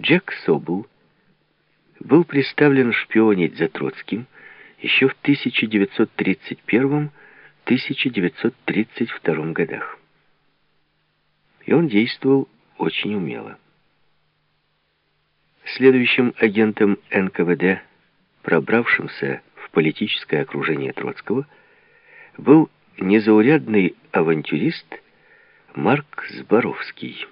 Джек Собл был представлен шпионить за Троцким еще в 1931-1932 годах. И он действовал очень умело. Следующим агентом НКВД, пробравшимся в политическое окружение Троцкого, был незаурядный авантюрист Марк Зборовский.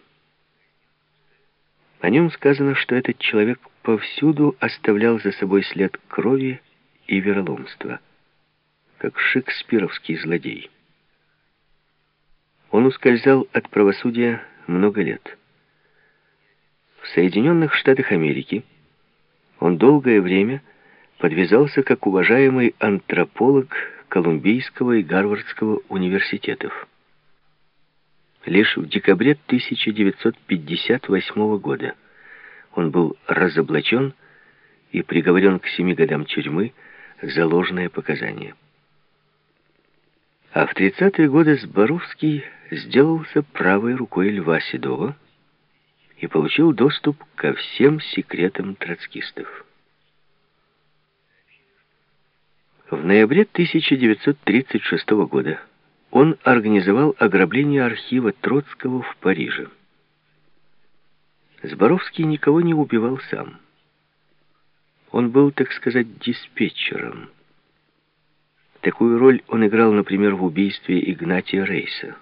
О нем сказано, что этот человек повсюду оставлял за собой след крови и вероломства, как шекспировский злодей. Он ускользал от правосудия много лет. В Соединенных Штатах Америки он долгое время подвязался как уважаемый антрополог Колумбийского и Гарвардского университетов. Лишь в декабре 1958 года он был разоблачен и приговорен к семи годам тюрьмы за ложное показание. А в 30-е годы Зборовский сделался правой рукой Льва Седова и получил доступ ко всем секретам троцкистов. В ноябре 1936 года он организовал ограбление архива Троцкого в Париже. Зборовский никого не убивал сам. Он был, так сказать, диспетчером. Такую роль он играл, например, в убийстве Игнатия Рейса.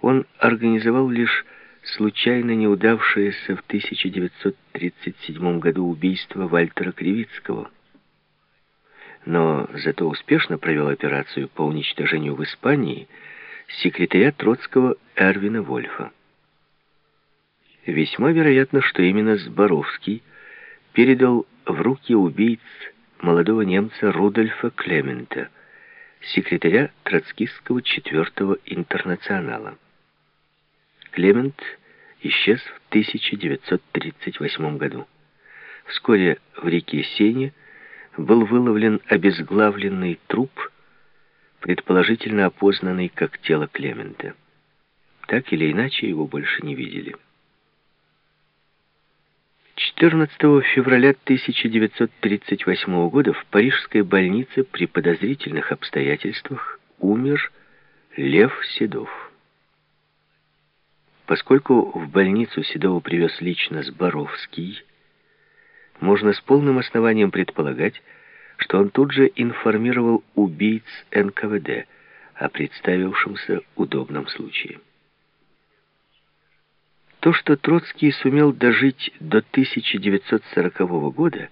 Он организовал лишь случайно неудавшееся в 1937 году убийство Вальтера Кривицкого – но зато успешно провел операцию по уничтожению в Испании секретаря Троцкого Эрвина Вольфа. Весьма вероятно, что именно Зборовский передал в руки убийц молодого немца Рудольфа Клемента, секретаря троцкистского четвертого интернационала. Клемент исчез в 1938 году. Вскоре в реке Сене был выловлен обезглавленный труп, предположительно опознанный как тело Клемента. Так или иначе его больше не видели. 14 февраля 1938 года в парижской больнице при подозрительных обстоятельствах умер Лев Седов. Поскольку в больницу Седова привез лично Зборовский, можно с полным основанием предполагать, что он тут же информировал убийц НКВД о представившемся удобном случае. То, что Троцкий сумел дожить до 1940 года,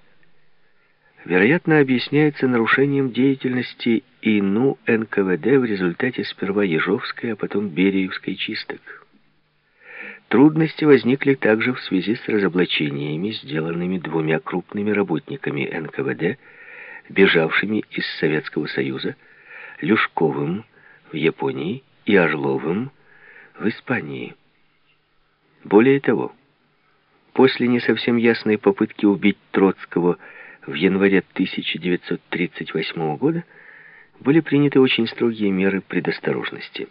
вероятно, объясняется нарушением деятельности ИНУ НКВД в результате сперва Ежовской, а потом Бериевской чисток. Трудности возникли также в связи с разоблачениями, сделанными двумя крупными работниками НКВД, бежавшими из Советского Союза, Люшковым в Японии и Орловым в Испании. Более того, после не совсем ясной попытки убить Троцкого в январе 1938 года были приняты очень строгие меры предосторожности.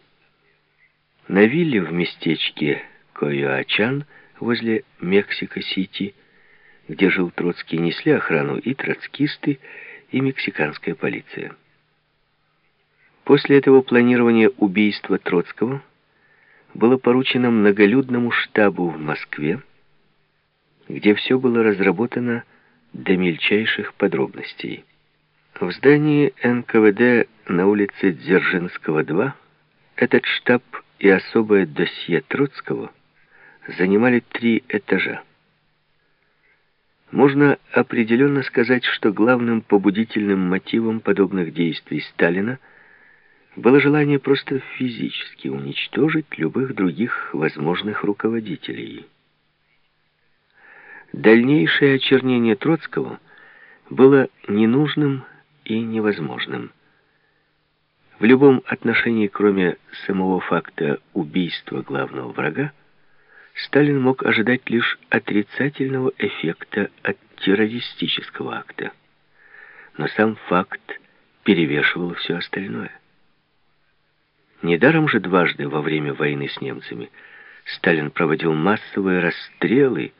На вилле в местечке Коюачан возле Мексико-Сити, где жил Троцкий, несли охрану и троцкисты, и мексиканская полиция. После этого планирование убийства Троцкого было поручено многолюдному штабу в Москве, где все было разработано до мельчайших подробностей. В здании НКВД на улице Дзержинского, 2 этот штаб и особое досье Троцкого – занимали три этажа. Можно определенно сказать, что главным побудительным мотивом подобных действий Сталина было желание просто физически уничтожить любых других возможных руководителей. Дальнейшее очернение Троцкого было ненужным и невозможным. В любом отношении, кроме самого факта убийства главного врага, Сталин мог ожидать лишь отрицательного эффекта от террористического акта. Но сам факт перевешивал все остальное. Недаром же дважды во время войны с немцами Сталин проводил массовые расстрелы